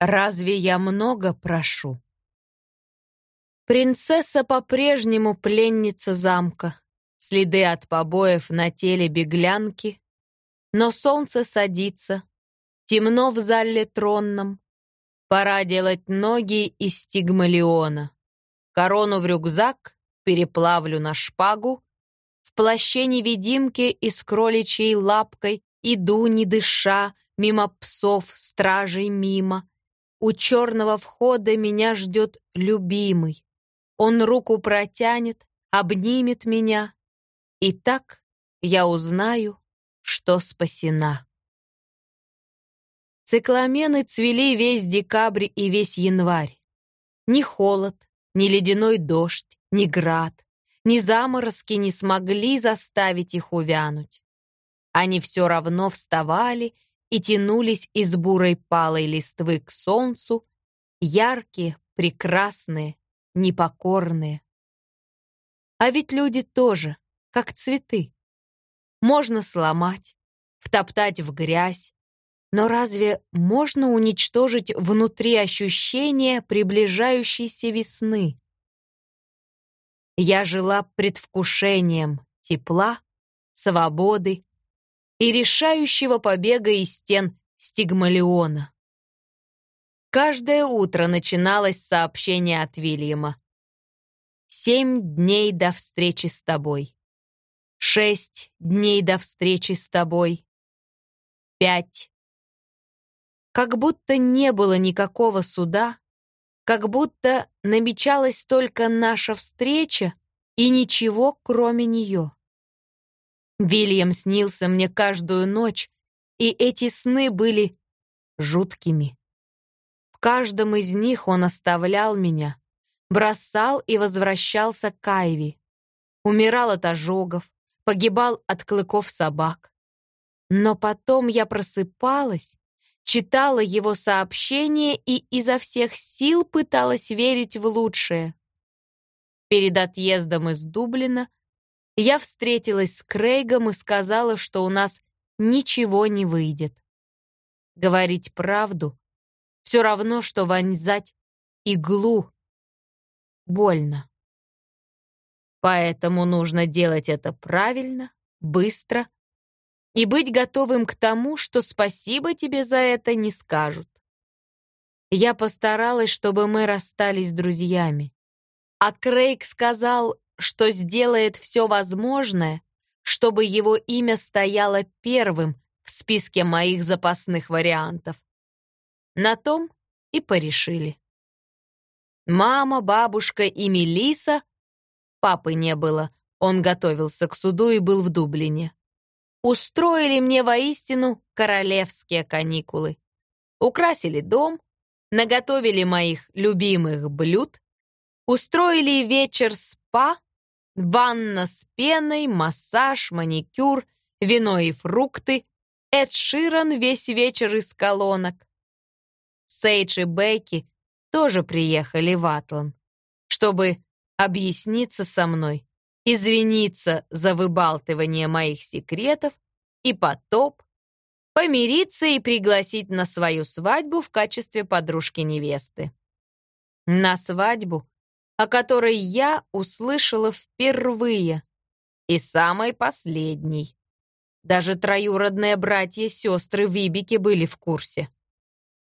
Разве я много прошу? Принцесса по-прежнему пленница замка. Следы от побоев на теле беглянки. Но солнце садится. Темно в зале тронном. Пора делать ноги из стигмалиона. Корону в рюкзак, переплавлю на шпагу. В плаще невидимки и с кроличьей лапкой иду, не дыша, мимо псов, стражей мимо. У черного входа меня ждет любимый. Он руку протянет, обнимет меня. И так я узнаю, что спасена. Цикламены цвели весь декабрь и весь январь. Ни холод, ни ледяной дождь, ни град, ни заморозки не смогли заставить их увянуть. Они все равно вставали и тянулись из бурой палой листвы к солнцу, яркие, прекрасные, непокорные. А ведь люди тоже, как цветы. Можно сломать, втоптать в грязь, но разве можно уничтожить внутри ощущение приближающейся весны? Я жила предвкушением тепла, свободы, и решающего побега из стен Стигмалиона. Каждое утро начиналось сообщение от Вильяма. «Семь дней до встречи с тобой. Шесть дней до встречи с тобой. Пять. Как будто не было никакого суда, как будто намечалась только наша встреча и ничего, кроме нее. Вильям снился мне каждую ночь, и эти сны были жуткими. В каждом из них он оставлял меня, бросал и возвращался к Айви. Умирал от ожогов, погибал от клыков собак. Но потом я просыпалась, читала его сообщения и изо всех сил пыталась верить в лучшее. Перед отъездом из Дублина я встретилась с Крейгом и сказала, что у нас ничего не выйдет. Говорить правду все равно, что вонзать иглу. Больно. Поэтому нужно делать это правильно, быстро и быть готовым к тому, что спасибо тебе за это не скажут. Я постаралась, чтобы мы расстались друзьями. А Крейг сказал, что сделает все возможное, чтобы его имя стояло первым в списке моих запасных вариантов. На том и порешили. Мама, бабушка и Мелиса, папы не было, он готовился к суду и был в Дублине, устроили мне воистину королевские каникулы. Украсили дом, наготовили моих любимых блюд, устроили вечер спа Ванна с пеной, массаж, маникюр, вино и фрукты. Эд Ширан весь вечер из колонок. Сейдж и Бекки тоже приехали в Атлан, чтобы объясниться со мной, извиниться за выбалтывание моих секретов и потоп, помириться и пригласить на свою свадьбу в качестве подружки невесты. На свадьбу, о которой я услышала впервые и самой последней. Даже троюродные братья-сестры Вибики были в курсе.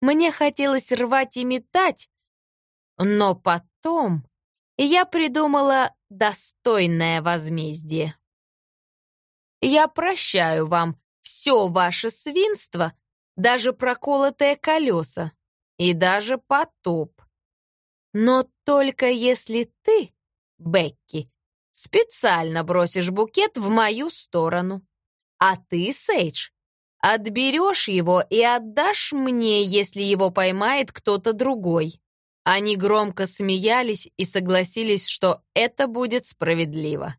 Мне хотелось рвать и метать, но потом я придумала достойное возмездие. Я прощаю вам все ваше свинство, даже проколотые колеса и даже потоп. Но только если ты, Бекки, специально бросишь букет в мою сторону. А ты, Сейдж, отберешь его и отдашь мне, если его поймает кто-то другой. Они громко смеялись и согласились, что это будет справедливо.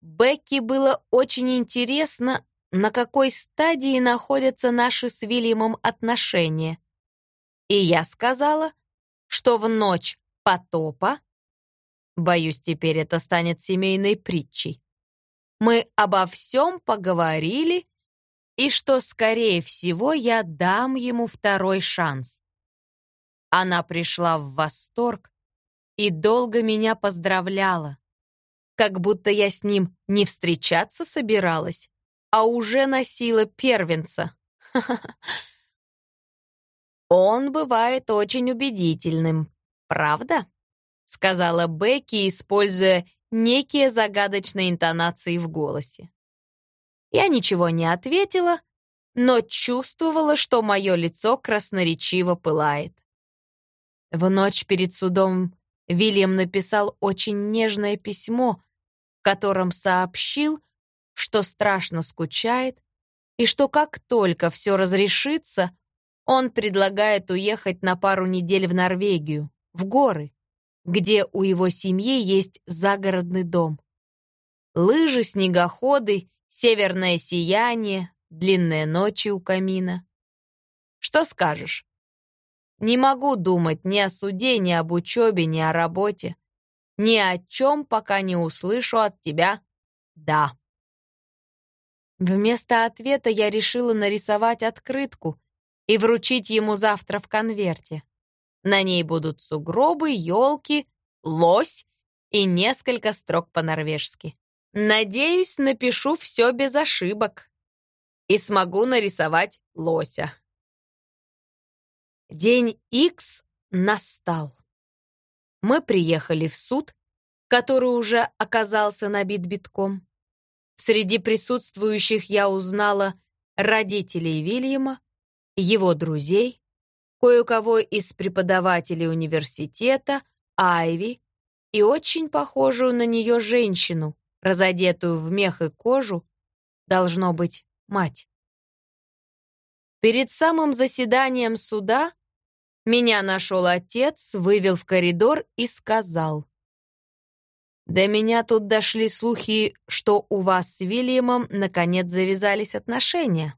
Бекки было очень интересно, на какой стадии находятся наши с Вильямом отношения. И я сказала, что в ночь потопа? Боюсь, теперь это станет семейной притчей. Мы обо всем поговорили, и что, скорее всего, я дам ему второй шанс. Она пришла в восторг и долго меня поздравляла, как будто я с ним не встречаться собиралась, а уже носила первенца. Он бывает очень убедительным, правда? сказала Бекки, используя некие загадочные интонации в голосе. Я ничего не ответила, но чувствовала, что мое лицо красноречиво пылает. В ночь перед судом Вильям написал очень нежное письмо, в котором сообщил, что страшно скучает и что как только все разрешится, он предлагает уехать на пару недель в Норвегию, в горы, где у его семьи есть загородный дом. Лыжи, снегоходы, северное сияние, длинные ночи у камина. Что скажешь? Не могу думать ни о суде, ни об учебе, ни о работе. Ни о чем, пока не услышу от тебя «да». Вместо ответа я решила нарисовать открытку и вручить ему завтра в конверте. На ней будут сугробы, елки, лось и несколько строк по-норвежски. Надеюсь, напишу все без ошибок и смогу нарисовать лося. День Икс настал. Мы приехали в суд, который уже оказался набит битком. Среди присутствующих я узнала родителей Вильяма, его друзей, кое-кого из преподавателей университета, Айви и очень похожую на нее женщину, разодетую в мех и кожу, должно быть, мать. Перед самым заседанием суда меня нашел отец, вывел в коридор и сказал. «До меня тут дошли слухи, что у вас с Вильямом наконец завязались отношения».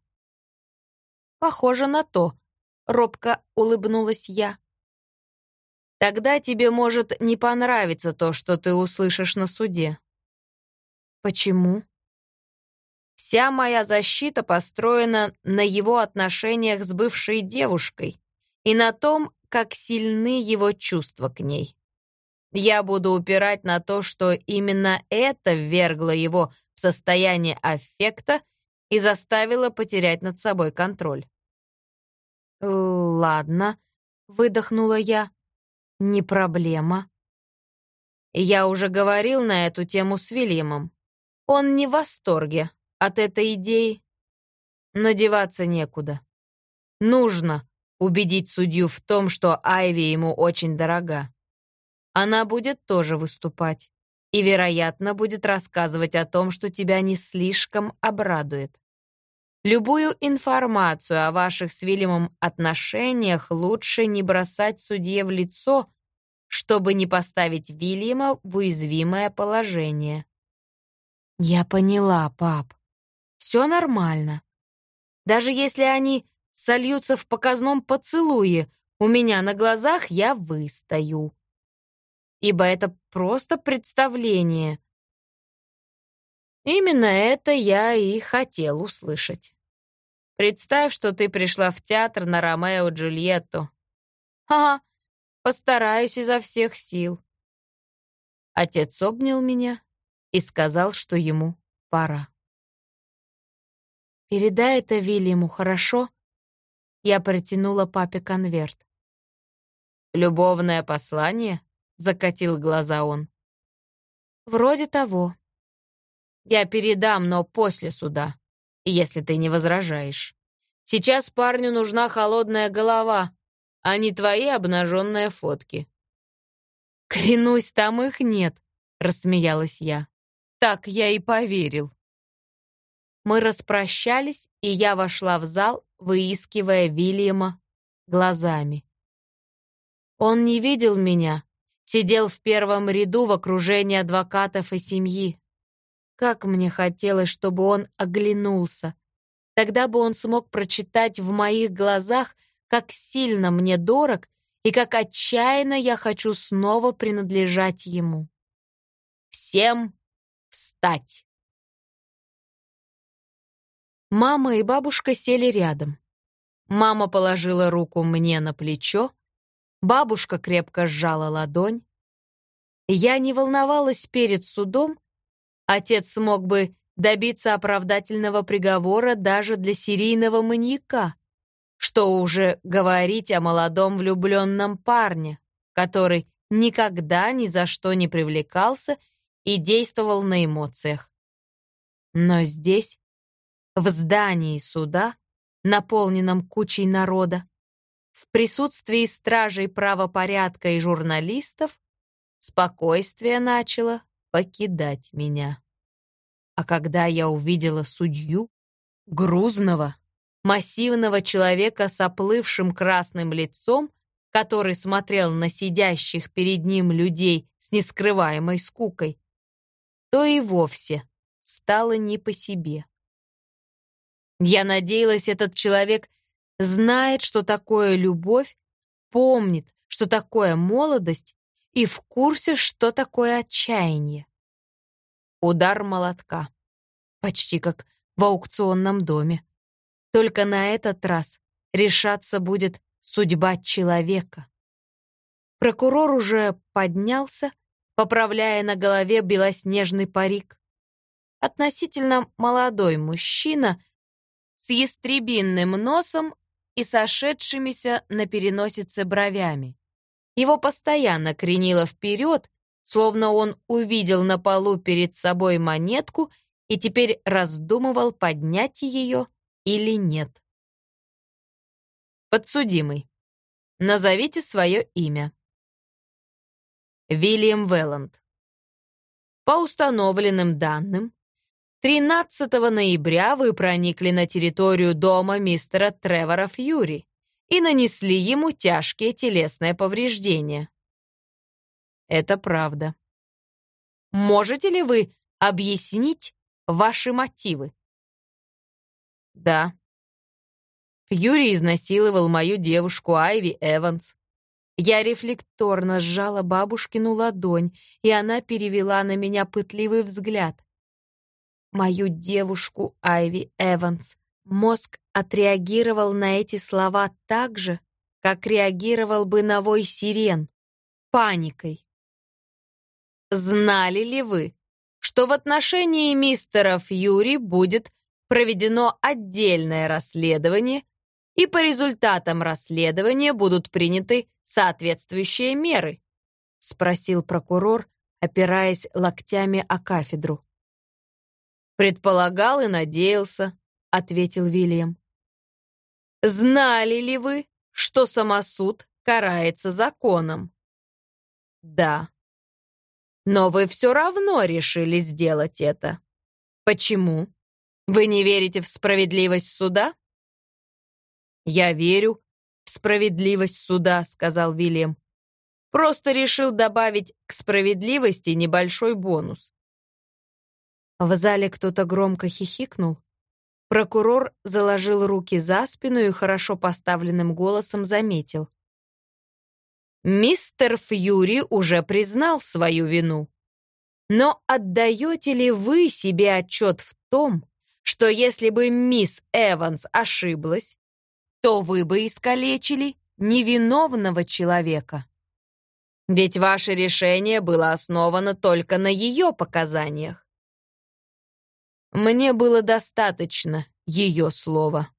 «Похоже на то», — робко улыбнулась я. «Тогда тебе может не понравиться то, что ты услышишь на суде». «Почему?» «Вся моя защита построена на его отношениях с бывшей девушкой и на том, как сильны его чувства к ней. Я буду упирать на то, что именно это ввергло его в состояние аффекта и заставило потерять над собой контроль. «Ладно», — выдохнула я. «Не проблема». Я уже говорил на эту тему с Вильямом. Он не в восторге от этой идеи, но деваться некуда. Нужно убедить судью в том, что Айви ему очень дорога. Она будет тоже выступать и, вероятно, будет рассказывать о том, что тебя не слишком обрадует. Любую информацию о ваших с Вильямом отношениях лучше не бросать судье в лицо, чтобы не поставить Вильяма в уязвимое положение. Я поняла, пап. Все нормально. Даже если они сольются в показном поцелуе, у меня на глазах я выстою. Ибо это просто представление. Именно это я и хотел услышать. Представь, что ты пришла в театр на Ромео и Джульетту. Ага, постараюсь изо всех сил. Отец обнял меня и сказал, что ему пора. «Передай это Вильяму, хорошо?» Я протянула папе конверт. «Любовное послание?» — закатил глаза он. «Вроде того. Я передам, но после суда если ты не возражаешь. Сейчас парню нужна холодная голова, а не твои обнаженные фотки». «Клянусь, там их нет», — рассмеялась я. «Так я и поверил». Мы распрощались, и я вошла в зал, выискивая Вильяма глазами. Он не видел меня, сидел в первом ряду в окружении адвокатов и семьи. Как мне хотелось, чтобы он оглянулся. Тогда бы он смог прочитать в моих глазах, как сильно мне дорог и как отчаянно я хочу снова принадлежать ему. Всем встать! Мама и бабушка сели рядом. Мама положила руку мне на плечо, Бабушка крепко сжала ладонь. Я не волновалась перед судом. Отец смог бы добиться оправдательного приговора даже для серийного маньяка. Что уже говорить о молодом влюбленном парне, который никогда ни за что не привлекался и действовал на эмоциях. Но здесь, в здании суда, наполненном кучей народа, в присутствии стражей правопорядка и журналистов, спокойствие начало покидать меня. А когда я увидела судью, грузного, массивного человека с оплывшим красным лицом, который смотрел на сидящих перед ним людей с нескрываемой скукой, то и вовсе стало не по себе. Я надеялась, этот человек знает, что такое любовь, помнит, что такое молодость и в курсе, что такое отчаяние. Удар молотка. Почти как в аукционном доме. Только на этот раз решаться будет судьба человека. Прокурор уже поднялся, поправляя на голове белоснежный парик. Относительно молодой мужчина с ястребинным носом и сошедшимися на переносице бровями. Его постоянно кренило вперед, словно он увидел на полу перед собой монетку и теперь раздумывал, поднять ее или нет. Подсудимый. Назовите свое имя. Вильям Велланд. По установленным данным, 13 ноября вы проникли на территорию дома мистера Тревора Фьюри и нанесли ему тяжкие телесные повреждения. Это правда. Можете ли вы объяснить ваши мотивы? Да. Фьюри изнасиловал мою девушку Айви Эванс. Я рефлекторно сжала бабушкину ладонь, и она перевела на меня пытливый взгляд. Мою девушку Айви Эванс. Мозг отреагировал на эти слова так же, как реагировал бы на вой сирен, паникой. Знали ли вы, что в отношении мистера Фьюри будет проведено отдельное расследование, и по результатам расследования будут приняты соответствующие меры?» — спросил прокурор, опираясь локтями о кафедру. «Предполагал и надеялся», — ответил Вильям. «Знали ли вы, что самосуд карается законом?» «Да». «Но вы все равно решили сделать это. Почему?» Вы не верите в справедливость суда? Я верю в справедливость суда, сказал Вильям. Просто решил добавить к справедливости небольшой бонус. В зале кто-то громко хихикнул. Прокурор заложил руки за спину и хорошо поставленным голосом заметил. «Мистер Фьюри уже признал свою вину. Но отдаете ли вы себе отчет в том, что если бы мисс Эванс ошиблась, то вы бы искалечили невиновного человека. Ведь ваше решение было основано только на ее показаниях. Мне было достаточно ее слова.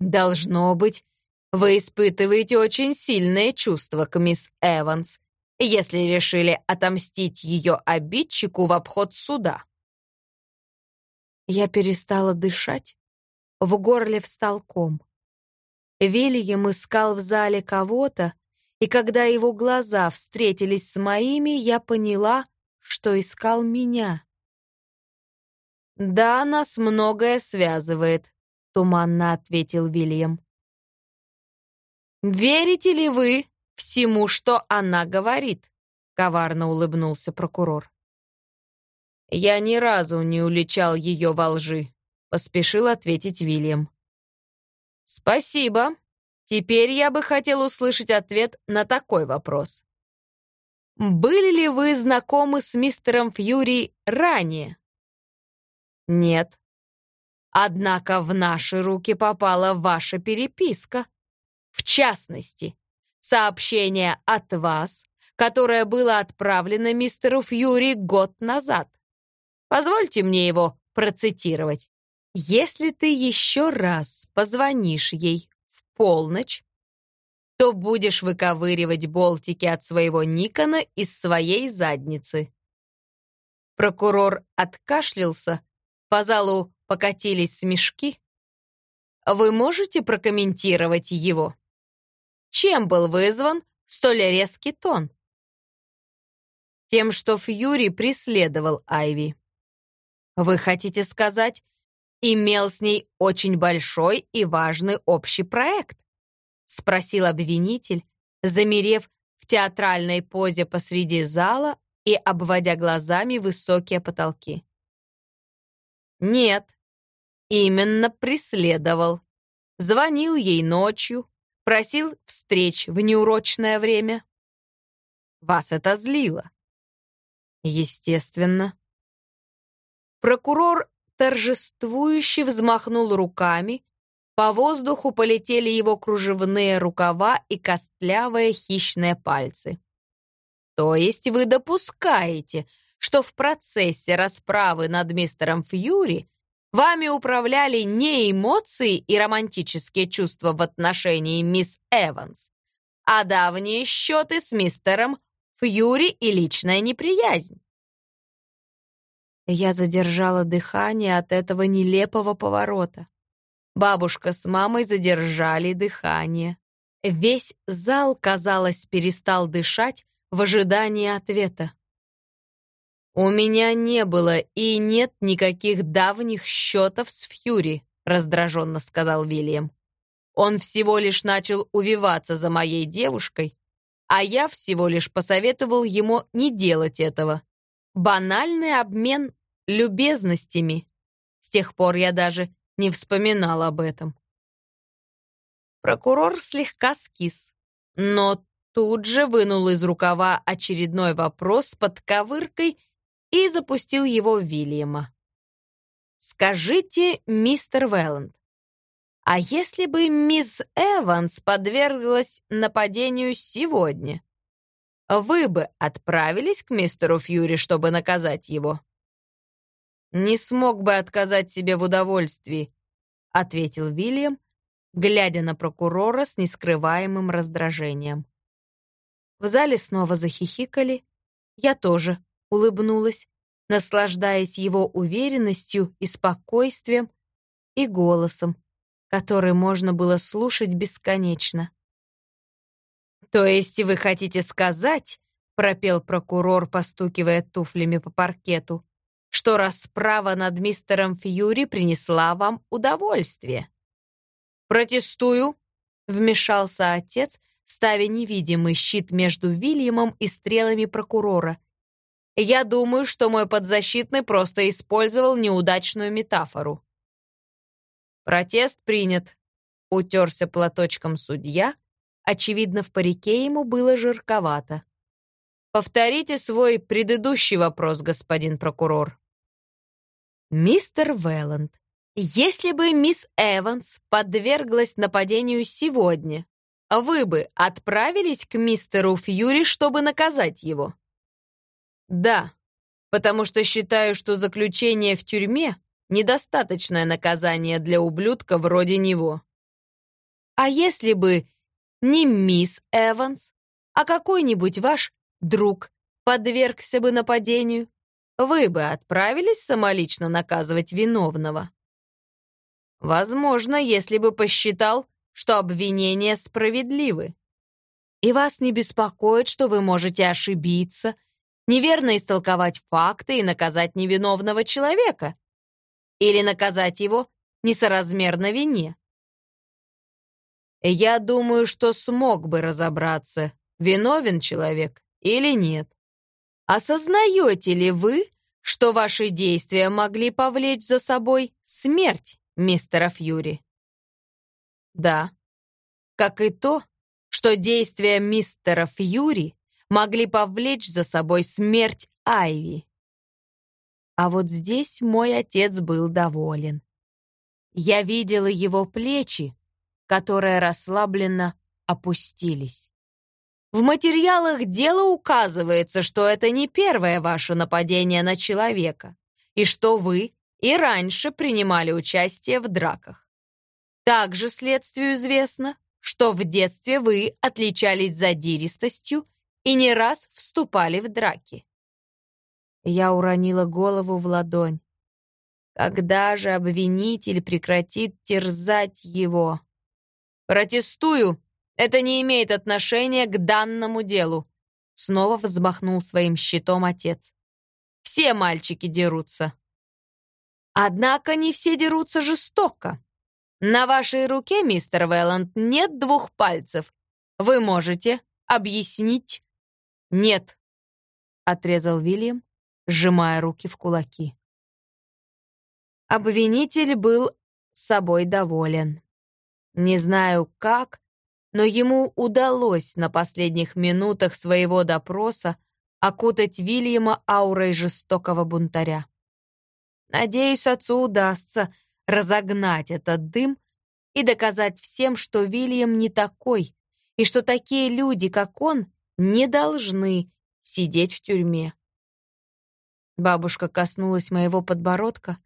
Должно быть, вы испытываете очень сильные чувства к мисс Эванс, если решили отомстить ее обидчику в обход суда. Я перестала дышать. В горле встал ком. Вильям искал в зале кого-то, и когда его глаза встретились с моими, я поняла, что искал меня. «Да, нас многое связывает», — туманно ответил Вильям. «Верите ли вы всему, что она говорит?» — коварно улыбнулся прокурор. «Я ни разу не уличал ее во лжи», — поспешил ответить Вильям. «Спасибо. Теперь я бы хотел услышать ответ на такой вопрос. Были ли вы знакомы с мистером Фьюри ранее?» «Нет. Однако в наши руки попала ваша переписка. В частности, сообщение от вас, которое было отправлено мистеру Фьюри год назад. Позвольте мне его процитировать. Если ты еще раз позвонишь ей в полночь, то будешь выковыривать болтики от своего Никона из своей задницы. Прокурор откашлялся, по залу покатились смешки. Вы можете прокомментировать его? Чем был вызван столь резкий тон? Тем, что Фьюри преследовал Айви. Вы хотите сказать, имел с ней очень большой и важный общий проект? Спросил обвинитель, замерев в театральной позе посреди зала и обводя глазами высокие потолки. Нет, именно преследовал. Звонил ей ночью, просил встреч в неурочное время. Вас это злило. Естественно. Прокурор торжествующе взмахнул руками, по воздуху полетели его кружевные рукава и костлявые хищные пальцы. То есть вы допускаете, что в процессе расправы над мистером Фьюри Вами управляли не эмоции и романтические чувства в отношении мисс Эванс, а давние счеты с мистером Фьюри и личная неприязнь. Я задержала дыхание от этого нелепого поворота. Бабушка с мамой задержали дыхание. Весь зал, казалось, перестал дышать в ожидании ответа. «У меня не было и нет никаких давних счетов с Фьюри», раздраженно сказал Вильям. «Он всего лишь начал увиваться за моей девушкой, а я всего лишь посоветовал ему не делать этого. Банальный обмен любезностями. С тех пор я даже не вспоминал об этом». Прокурор слегка скис, но тут же вынул из рукава очередной вопрос с подковыркой и запустил его в Вильяма. «Скажите, мистер Велланд, а если бы мисс Эванс подверглась нападению сегодня, вы бы отправились к мистеру Фьюри, чтобы наказать его?» «Не смог бы отказать себе в удовольствии», — ответил Вильям, глядя на прокурора с нескрываемым раздражением. В зале снова захихикали. Я тоже улыбнулась, наслаждаясь его уверенностью и спокойствием и голосом, который можно было слушать бесконечно. «То есть вы хотите сказать, — пропел прокурор, постукивая туфлями по паркету, — что расправа над мистером Фьюри принесла вам удовольствие?» «Протестую!» — вмешался отец, ставя невидимый щит между Вильямом и стрелами прокурора. Я думаю, что мой подзащитный просто использовал неудачную метафору. Протест принят. Утерся платочком судья. Очевидно, в парике ему было жарковато. Повторите свой предыдущий вопрос, господин прокурор. Мистер Велланд, если бы мисс Эванс подверглась нападению сегодня, вы бы отправились к мистеру Фьюри, чтобы наказать его? Да, потому что считаю, что заключение в тюрьме — недостаточное наказание для ублюдка вроде него. А если бы не мисс Эванс, а какой-нибудь ваш друг подвергся бы нападению, вы бы отправились самолично наказывать виновного? Возможно, если бы посчитал, что обвинения справедливы. И вас не беспокоит, что вы можете ошибиться неверно истолковать факты и наказать невиновного человека. Или наказать его несоразмерно вине. Я думаю, что смог бы разобраться, виновен человек или нет. Осознаете ли вы, что ваши действия могли повлечь за собой смерть мистера Фьюри? Да. Как и то, что действия мистера Фьюри могли повлечь за собой смерть Айви. А вот здесь мой отец был доволен. Я видела его плечи, которые расслабленно опустились. В материалах дела указывается, что это не первое ваше нападение на человека, и что вы и раньше принимали участие в драках. Также следствию известно, что в детстве вы отличались задиристостью и не раз вступали в драки. Я уронила голову в ладонь. Когда же обвинитель прекратит терзать его? «Протестую!» Это не имеет отношения к данному делу. Снова взмахнул своим щитом отец. Все мальчики дерутся. Однако не все дерутся жестоко. На вашей руке, мистер Вэлланд, нет двух пальцев. Вы можете объяснить? Нет, отрезал Вильям, сжимая руки в кулаки. Обвинитель был собой доволен. Не знаю как, но ему удалось на последних минутах своего допроса окутать Вильяма аурой жестокого бунтаря. Надеюсь, отцу удастся разогнать этот дым и доказать всем, что Вильям не такой, и что такие люди, как он, не должны сидеть в тюрьме. Бабушка коснулась моего подбородка.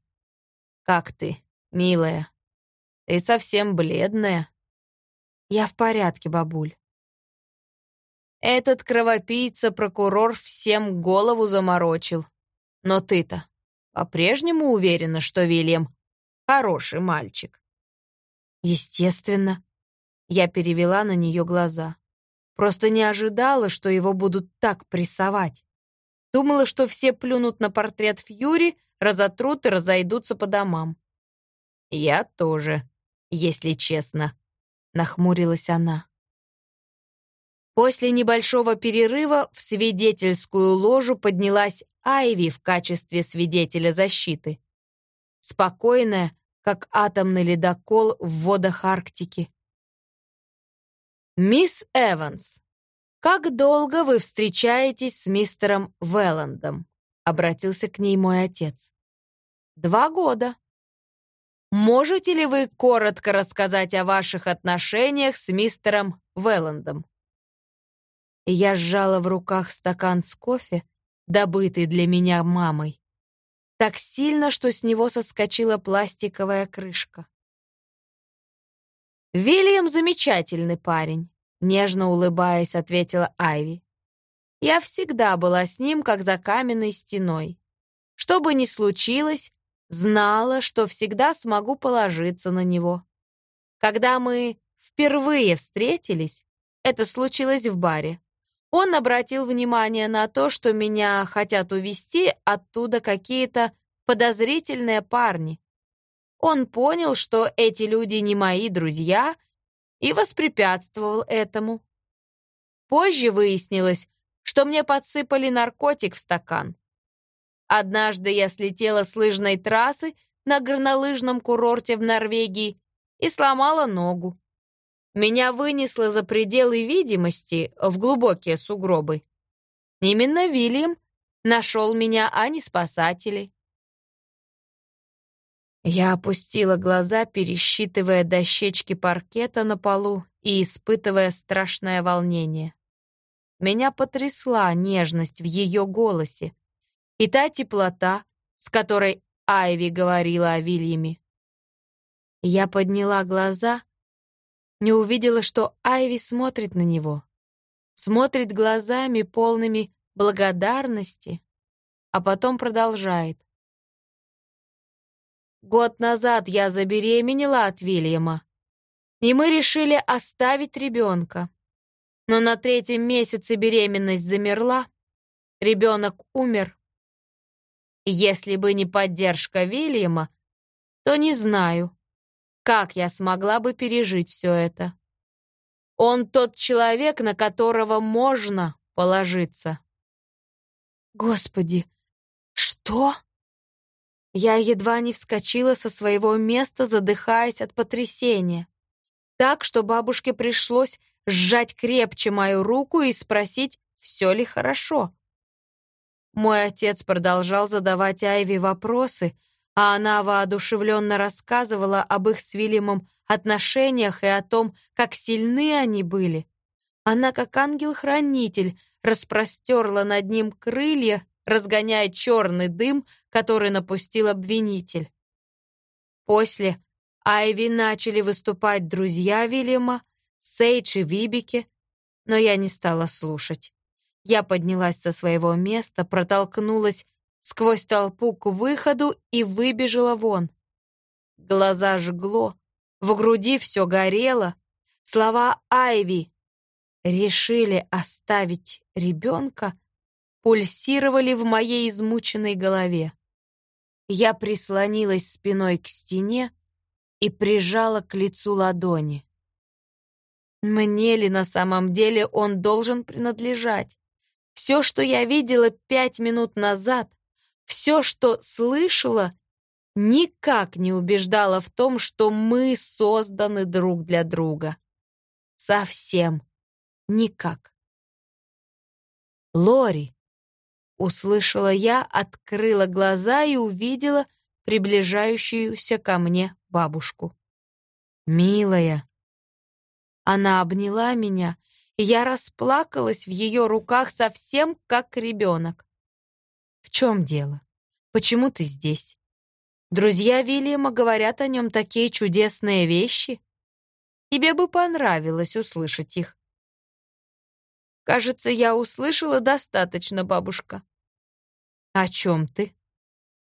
«Как ты, милая? Ты совсем бледная». «Я в порядке, бабуль». Этот кровопийца-прокурор всем голову заморочил. Но ты-то по-прежнему уверена, что Вильям хороший мальчик? Естественно. Я перевела на нее глаза. Просто не ожидала, что его будут так прессовать. Думала, что все плюнут на портрет Фьюри, разотрут и разойдутся по домам. Я тоже, если честно нахмурилась она. После небольшого перерыва в свидетельскую ложу поднялась Айви в качестве свидетеля защиты. Спокойная, как атомный ледокол в водах Арктики. «Мисс Эванс, как долго вы встречаетесь с мистером Велландом?» — обратился к ней мой отец. «Два года», Можете ли вы коротко рассказать о ваших отношениях с мистером Велландом? Я сжала в руках стакан с кофе, добытый для меня мамой, так сильно, что с него соскочила пластиковая крышка. «Вильям замечательный парень», — нежно улыбаясь, ответила Айви. «Я всегда была с ним, как за каменной стеной. Что бы ни случилось, Знала, что всегда смогу положиться на него. Когда мы впервые встретились, это случилось в баре. Он обратил внимание на то, что меня хотят увести оттуда какие-то подозрительные парни. Он понял, что эти люди не мои друзья, и воспрепятствовал этому. Позже выяснилось, что мне подсыпали наркотик в стакан. Однажды я слетела с лыжной трассы на горнолыжном курорте в Норвегии и сломала ногу. Меня вынесло за пределы видимости в глубокие сугробы. Именно Вильям нашел меня, а не спасатели. Я опустила глаза, пересчитывая дощечки паркета на полу и испытывая страшное волнение. Меня потрясла нежность в ее голосе, и та теплота, с которой Айви говорила о Вильяме. Я подняла глаза, не увидела, что Айви смотрит на него. Смотрит глазами, полными благодарности, а потом продолжает. Год назад я забеременела от Вильяма, и мы решили оставить ребенка. Но на третьем месяце беременность замерла, ребенок умер, если бы не поддержка Вильяма, то не знаю, как я смогла бы пережить все это. Он тот человек, на которого можно положиться. Господи, что? Я едва не вскочила со своего места, задыхаясь от потрясения. Так, что бабушке пришлось сжать крепче мою руку и спросить, все ли хорошо. Мой отец продолжал задавать Айви вопросы, а она воодушевленно рассказывала об их с Вильямом отношениях и о том, как сильны они были. Она, как ангел-хранитель, распростерла над ним крылья, разгоняя черный дым, который напустил обвинитель. После Айви начали выступать друзья Вильяма, Сейдж и Вибики, но я не стала слушать. Я поднялась со своего места, протолкнулась сквозь толпу к выходу и выбежала вон. Глаза жгло, в груди все горело. Слова Айви «решили оставить ребенка» пульсировали в моей измученной голове. Я прислонилась спиной к стене и прижала к лицу ладони. Мне ли на самом деле он должен принадлежать? Все, что я видела пять минут назад, все, что слышала, никак не убеждало в том, что мы созданы друг для друга. Совсем никак. Лори, услышала я, открыла глаза и увидела приближающуюся ко мне бабушку. «Милая!» Она обняла меня, и я расплакалась в ее руках совсем как ребенок. «В чем дело? Почему ты здесь? Друзья Вильяма говорят о нем такие чудесные вещи. Тебе бы понравилось услышать их». «Кажется, я услышала достаточно, бабушка». «О чем ты?»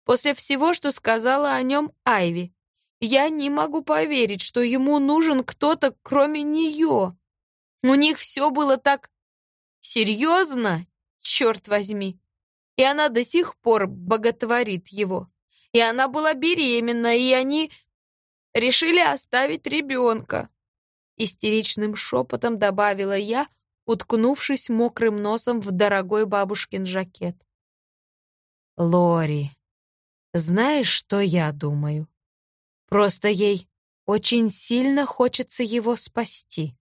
«После всего, что сказала о нем Айви. Я не могу поверить, что ему нужен кто-то, кроме нее. У них все было так серьезно, черт возьми. И она до сих пор боготворит его. И она была беременна, и они решили оставить ребенка. Истеричным шепотом добавила я, уткнувшись мокрым носом в дорогой бабушкин жакет. Лори, знаешь, что я думаю? Просто ей очень сильно хочется его спасти.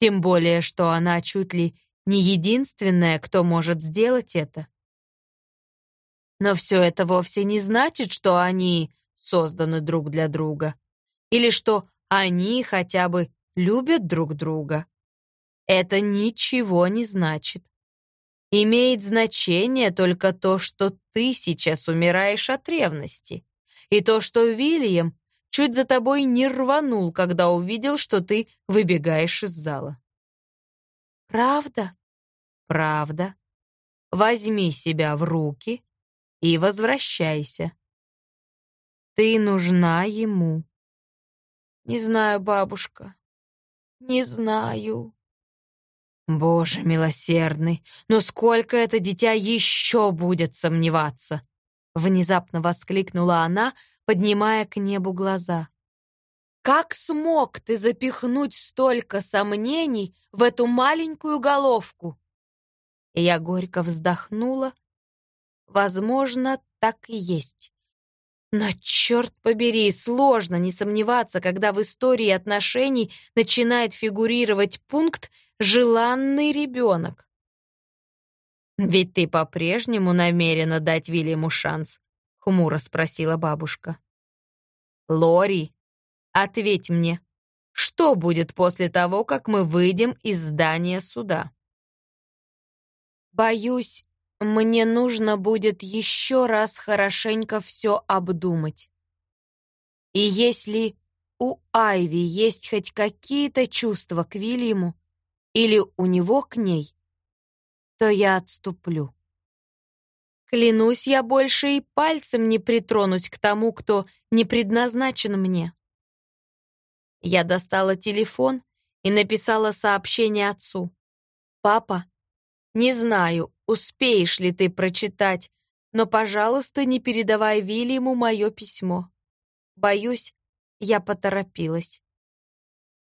Тем более, что она чуть ли не единственная, кто может сделать это. Но все это вовсе не значит, что они созданы друг для друга. Или что они хотя бы любят друг друга. Это ничего не значит. Имеет значение только то, что ты сейчас умираешь от ревности. И то, что Вильям чуть за тобой не рванул, когда увидел, что ты выбегаешь из зала. Правда? Правда. Возьми себя в руки и возвращайся. Ты нужна ему. Не знаю, бабушка. Не знаю. Боже милосердный, но сколько это дитя еще будет сомневаться? Внезапно воскликнула она, поднимая к небу глаза. «Как смог ты запихнуть столько сомнений в эту маленькую головку?» я горько вздохнула. Возможно, так и есть. Но, черт побери, сложно не сомневаться, когда в истории отношений начинает фигурировать пункт «желанный ребенок». «Ведь ты по-прежнему намерена дать Вильяму шанс», — хмуро спросила бабушка. «Лори, ответь мне, что будет после того, как мы выйдем из здания суда?» «Боюсь, мне нужно будет еще раз хорошенько все обдумать. И если у Айви есть хоть какие-то чувства к Вильяму или у него к ней, то я отступлю. Клянусь, я больше и пальцем не притронусь к тому, кто не предназначен мне. Я достала телефон и написала сообщение отцу. «Папа, не знаю, успеешь ли ты прочитать, но, пожалуйста, не передавай Вильяму мое письмо. Боюсь, я поторопилась».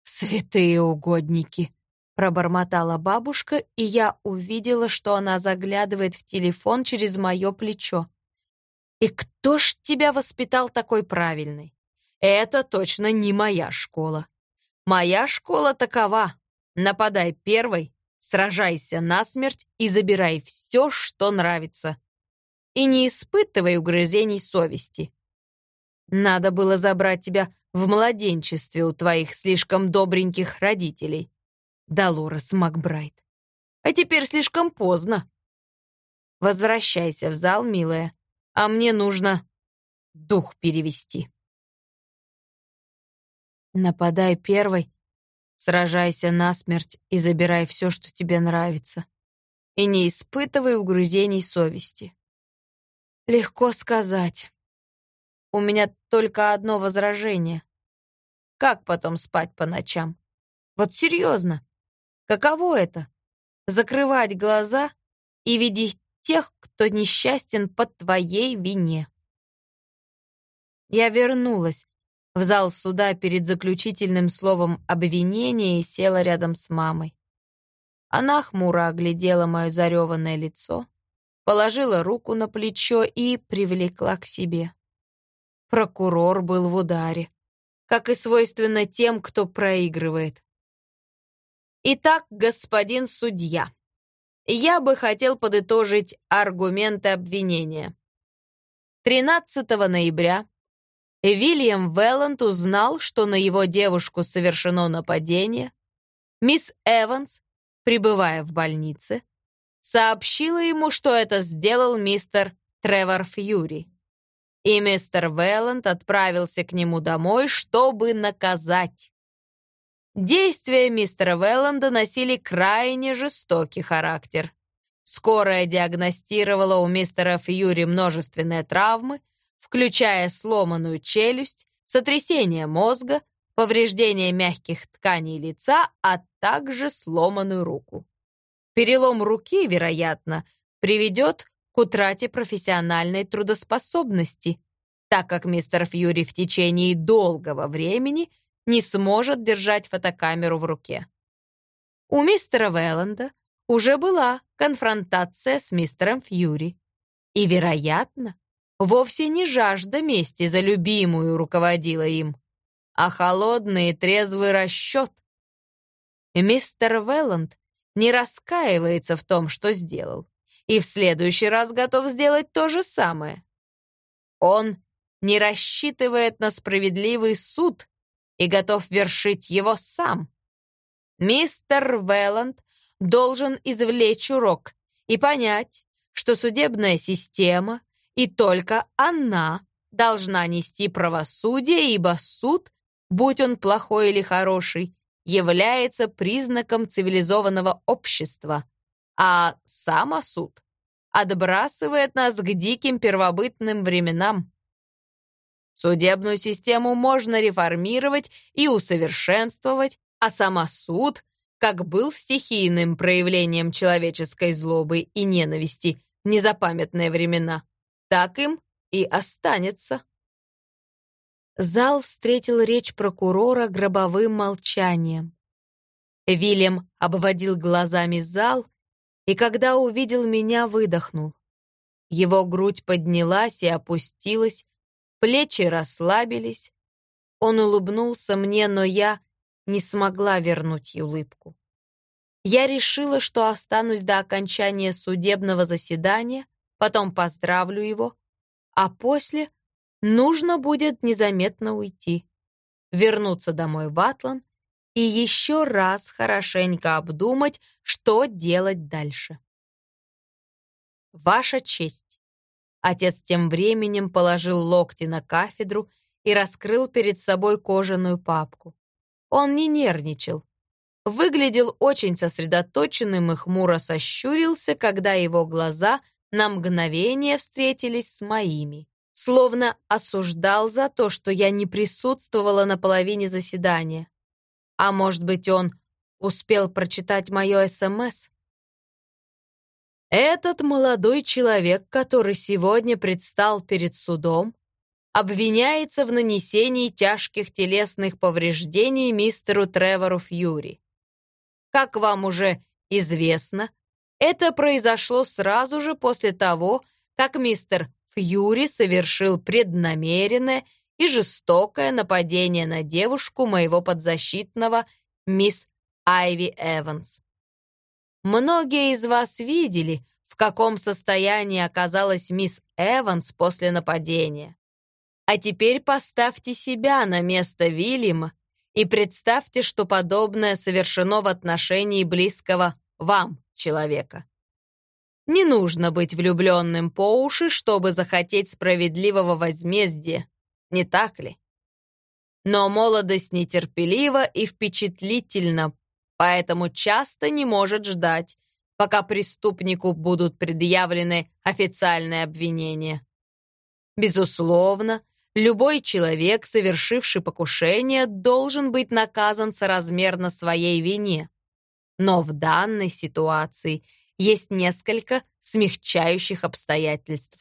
«Святые угодники!» Пробормотала бабушка, и я увидела, что она заглядывает в телефон через мое плечо. «И кто ж тебя воспитал такой правильный? Это точно не моя школа. Моя школа такова. Нападай первой, сражайся насмерть и забирай все, что нравится. И не испытывай угрызений совести. Надо было забрать тебя в младенчестве у твоих слишком добреньких родителей. Долорес Макбрайт. А теперь слишком поздно. Возвращайся в зал, милая, а мне нужно дух перевести. Нападай первой, сражайся насмерть и забирай все, что тебе нравится. И не испытывай угрызений совести. Легко сказать. У меня только одно возражение. Как потом спать по ночам? Вот серьезно. Каково это? Закрывать глаза и видеть тех, кто несчастен по твоей вине. Я вернулась в зал суда перед заключительным словом обвинения и села рядом с мамой. Она хмуро оглядела мое зареванное лицо, положила руку на плечо и привлекла к себе. Прокурор был в ударе, как и свойственно тем, кто проигрывает. Итак, господин судья, я бы хотел подытожить аргументы обвинения. 13 ноября Вильям Велланд узнал, что на его девушку совершено нападение. Мисс Эванс, пребывая в больнице, сообщила ему, что это сделал мистер Тревор Фьюри. И мистер Велланд отправился к нему домой, чтобы наказать. Действия мистера Велланда носили крайне жестокий характер. Скорая диагностировала у мистера Фьюри множественные травмы, включая сломанную челюсть, сотрясение мозга, повреждение мягких тканей лица, а также сломанную руку. Перелом руки, вероятно, приведет к утрате профессиональной трудоспособности, так как мистер Фьюри в течение долгого времени не сможет держать фотокамеру в руке. У мистера Велланда уже была конфронтация с мистером Фьюри. И, вероятно, вовсе не жажда мести за любимую руководила им, а холодный и трезвый расчет. Мистер Велланд не раскаивается в том, что сделал, и в следующий раз готов сделать то же самое. Он не рассчитывает на справедливый суд и готов вершить его сам. Мистер Велланд должен извлечь урок и понять, что судебная система и только она должна нести правосудие, ибо суд, будь он плохой или хороший, является признаком цивилизованного общества, а самосуд отбрасывает нас к диким первобытным временам. Судебную систему можно реформировать и усовершенствовать, а самосуд, как был стихийным проявлением человеческой злобы и ненависти в незапамятные времена, так им и останется. Зал встретил речь прокурора гробовым молчанием. Вильям обводил глазами зал, и когда увидел меня, выдохнул. Его грудь поднялась и опустилась, Плечи расслабились. Он улыбнулся мне, но я не смогла вернуть улыбку. Я решила, что останусь до окончания судебного заседания, потом поздравлю его, а после нужно будет незаметно уйти, вернуться домой в Атлан и еще раз хорошенько обдумать, что делать дальше. Ваша честь. Отец тем временем положил локти на кафедру и раскрыл перед собой кожаную папку. Он не нервничал. Выглядел очень сосредоточенным и хмуро сощурился, когда его глаза на мгновение встретились с моими. Словно осуждал за то, что я не присутствовала на половине заседания. А может быть, он успел прочитать мое СМС? Этот молодой человек, который сегодня предстал перед судом, обвиняется в нанесении тяжких телесных повреждений мистеру Тревору Фьюри. Как вам уже известно, это произошло сразу же после того, как мистер Фьюри совершил преднамеренное и жестокое нападение на девушку моего подзащитного мисс Айви Эванс. Многие из вас видели, в каком состоянии оказалась мисс Эванс после нападения. А теперь поставьте себя на место Вильяма и представьте, что подобное совершено в отношении близкого вам человека. Не нужно быть влюбленным по уши, чтобы захотеть справедливого возмездия, не так ли? Но молодость нетерпелива и впечатлительна, поэтому часто не может ждать, пока преступнику будут предъявлены официальные обвинения. Безусловно, любой человек, совершивший покушение, должен быть наказан соразмерно своей вине. Но в данной ситуации есть несколько смягчающих обстоятельств.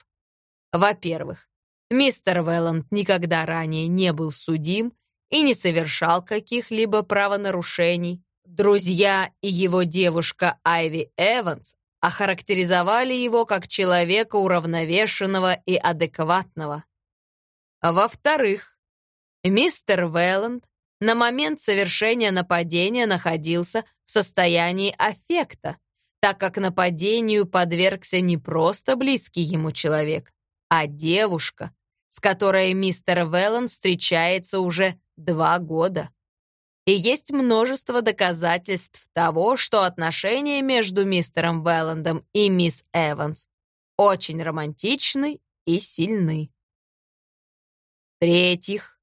Во-первых, мистер Велланд никогда ранее не был судим и не совершал каких-либо правонарушений. Друзья и его девушка Айви Эванс охарактеризовали его как человека уравновешенного и адекватного. Во-вторых, мистер Велланд на момент совершения нападения находился в состоянии аффекта, так как нападению подвергся не просто близкий ему человек, а девушка, с которой мистер Веллан встречается уже два года. И есть множество доказательств того, что отношения между мистером Велландом и мисс Эванс очень романтичны и сильны. В-третьих,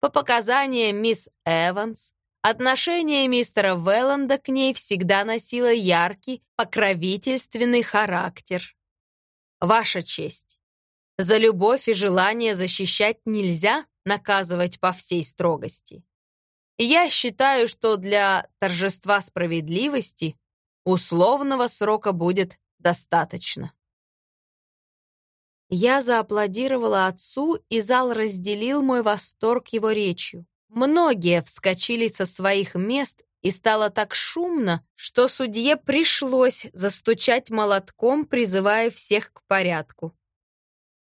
по показаниям мисс Эванс, отношение мистера Велланда к ней всегда носило яркий, покровительственный характер. Ваша честь, за любовь и желание защищать нельзя наказывать по всей строгости. Я считаю, что для торжества справедливости условного срока будет достаточно. Я зааплодировала отцу, и зал разделил мой восторг его речью. Многие вскочили со своих мест, и стало так шумно, что судье пришлось застучать молотком, призывая всех к порядку.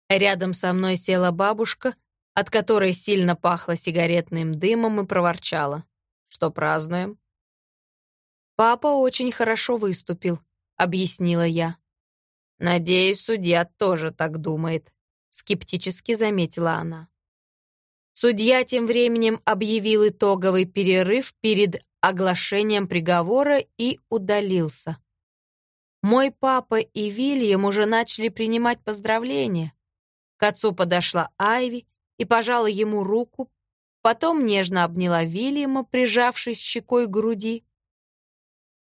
Рядом со мной села бабушка, от которой сильно пахло сигаретным дымом и проворчала. «Что празднуем?» «Папа очень хорошо выступил», — объяснила я. «Надеюсь, судья тоже так думает», — скептически заметила она. Судья тем временем объявил итоговый перерыв перед оглашением приговора и удалился. Мой папа и Вильям уже начали принимать поздравления. К отцу подошла Айви и пожала ему руку, потом нежно обняла Вильяма, прижавшись щекой к груди.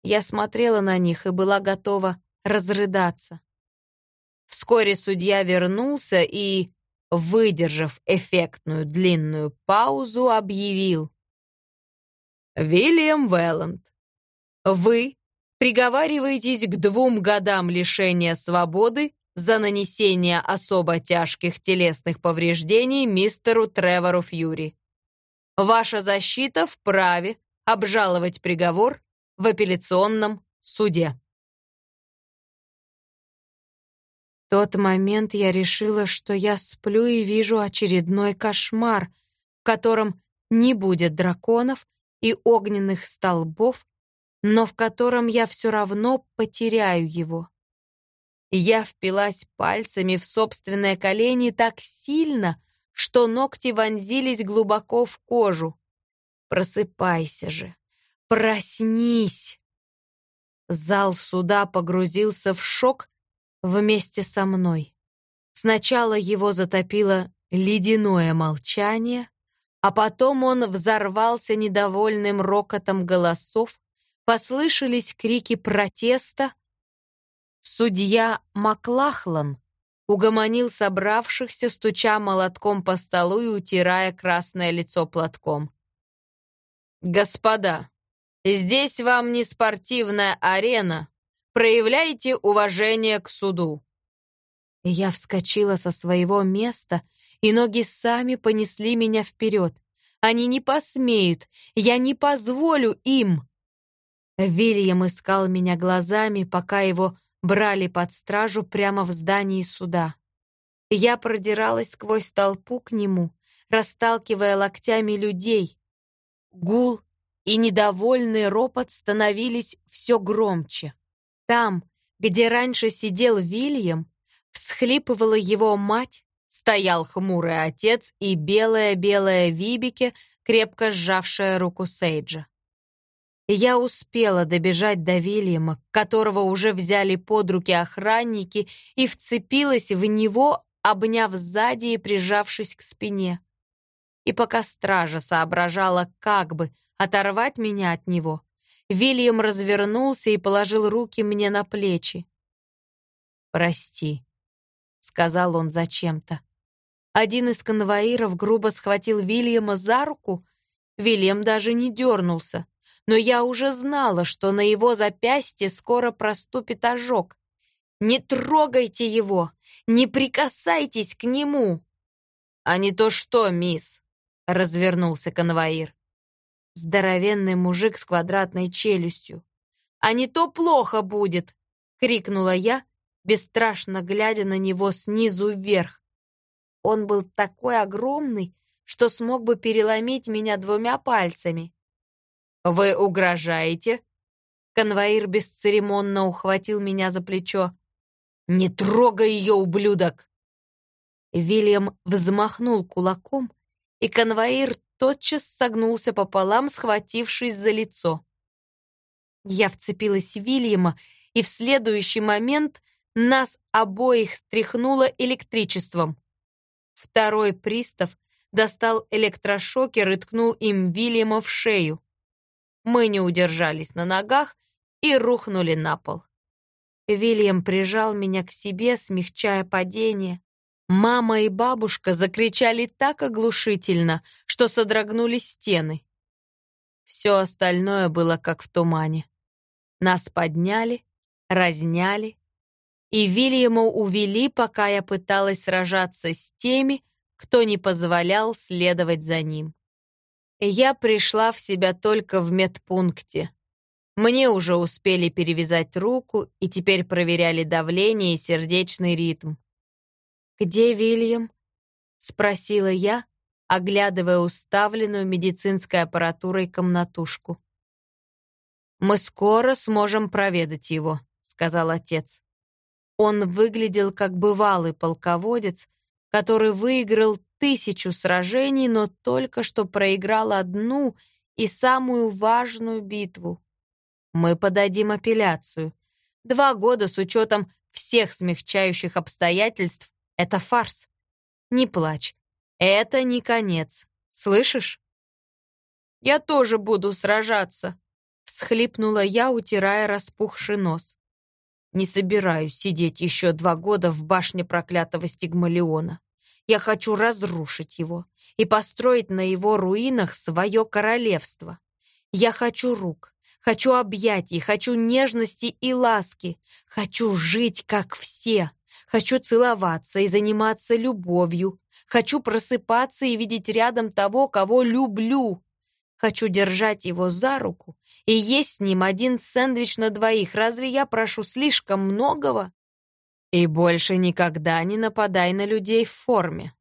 Я смотрела на них и была готова разрыдаться. Вскоре судья вернулся и, выдержав эффектную длинную паузу, объявил. «Вильям Велланд, вы приговариваетесь к двум годам лишения свободы за нанесение особо тяжких телесных повреждений мистеру Тревору Фьюри. Ваша защита вправе обжаловать приговор в апелляционном суде». тот момент я решила, что я сплю и вижу очередной кошмар, в котором не будет драконов и огненных столбов, но в котором я все равно потеряю его. Я впилась пальцами в собственные колени так сильно, что ногти вонзились глубоко в кожу. Просыпайся же, проснись. Зал суда погрузился в шок, вместе со мной. Сначала его затопило ледяное молчание, а потом он взорвался недовольным рокотом голосов, послышались крики протеста. Судья Маклахлан угомонил собравшихся, стуча молотком по столу и утирая красное лицо платком. «Господа, здесь вам не спортивная арена, Проявляйте уважение к суду». Я вскочила со своего места, и ноги сами понесли меня вперед. Они не посмеют, я не позволю им. Вильям искал меня глазами, пока его брали под стражу прямо в здании суда. Я продиралась сквозь толпу к нему, расталкивая локтями людей. Гул и недовольный ропот становились все громче. Там, где раньше сидел Вильям, всхлипывала его мать, стоял хмурый отец и белая-белая Вибике крепко сжавшая руку Сейджа. Я успела добежать до Вильяма, которого уже взяли под руки охранники, и вцепилась в него, обняв сзади и прижавшись к спине. И пока стража соображала, как бы оторвать меня от него, Вильям развернулся и положил руки мне на плечи. «Прости», — сказал он зачем-то. Один из конвоиров грубо схватил Вильяма за руку. Вильям даже не дернулся но я уже знала, что на его запястье скоро проступит ожог. «Не трогайте его! Не прикасайтесь к нему!» «А не то что, мисс!» — развернулся конвоир. Здоровенный мужик с квадратной челюстью. «А не то плохо будет!» — крикнула я, бесстрашно глядя на него снизу вверх. Он был такой огромный, что смог бы переломить меня двумя пальцами. «Вы угрожаете?» Конвоир бесцеремонно ухватил меня за плечо. «Не трогай ее, ублюдок!» Вильям взмахнул кулаком, и конвоир тотчас согнулся пополам, схватившись за лицо. Я вцепилась в Вильяма, и в следующий момент нас обоих стряхнуло электричеством. Второй пристав достал электрошокер и ткнул им Вильяма в шею. Мы не удержались на ногах и рухнули на пол. Вильям прижал меня к себе, смягчая падение. Мама и бабушка закричали так оглушительно, что содрогнули стены. Все остальное было как в тумане. Нас подняли, разняли, и Вильяма увели, пока я пыталась сражаться с теми, кто не позволял следовать за ним. Я пришла в себя только в медпункте. Мне уже успели перевязать руку и теперь проверяли давление и сердечный ритм. «Где Вильям?» — спросила я, оглядывая уставленную медицинской аппаратурой комнатушку. «Мы скоро сможем проведать его», — сказал отец. Он выглядел как бывалый полководец, который выиграл тысячу сражений, но только что проиграл одну и самую важную битву. Мы подадим апелляцию. Два года с учетом всех смягчающих обстоятельств — это фарс. Не плачь. Это не конец. Слышишь? Я тоже буду сражаться, всхлипнула я, утирая распухший нос. Не собираюсь сидеть еще два года в башне проклятого стигмалиона. Я хочу разрушить его и построить на его руинах свое королевство. Я хочу рук, хочу объятий, хочу нежности и ласки. Хочу жить, как все. Хочу целоваться и заниматься любовью. Хочу просыпаться и видеть рядом того, кого люблю. Хочу держать его за руку и есть с ним один сэндвич на двоих. Разве я прошу слишком многого? И больше никогда не нападай на людей в форме.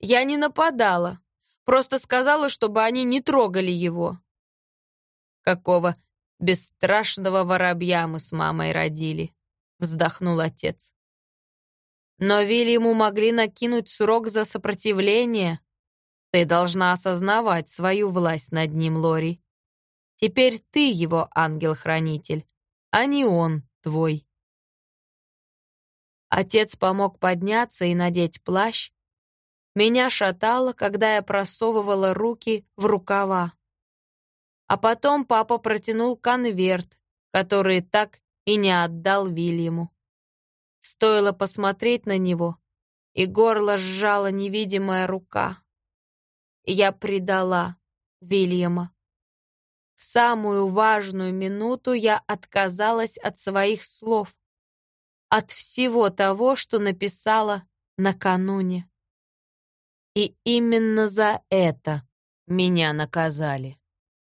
Я не нападала. Просто сказала, чтобы они не трогали его. Какого бесстрашного воробья мы с мамой родили, вздохнул отец. Но Вильяму могли накинуть срок за сопротивление. Ты должна осознавать свою власть над ним, Лори. Теперь ты его ангел-хранитель, а не он твой. Отец помог подняться и надеть плащ. Меня шатало, когда я просовывала руки в рукава. А потом папа протянул конверт, который так и не отдал Вильяму. Стоило посмотреть на него, и горло сжала невидимая рука. Я предала Вильяма. В самую важную минуту я отказалась от своих слов от всего того, что написала накануне. И именно за это меня наказали.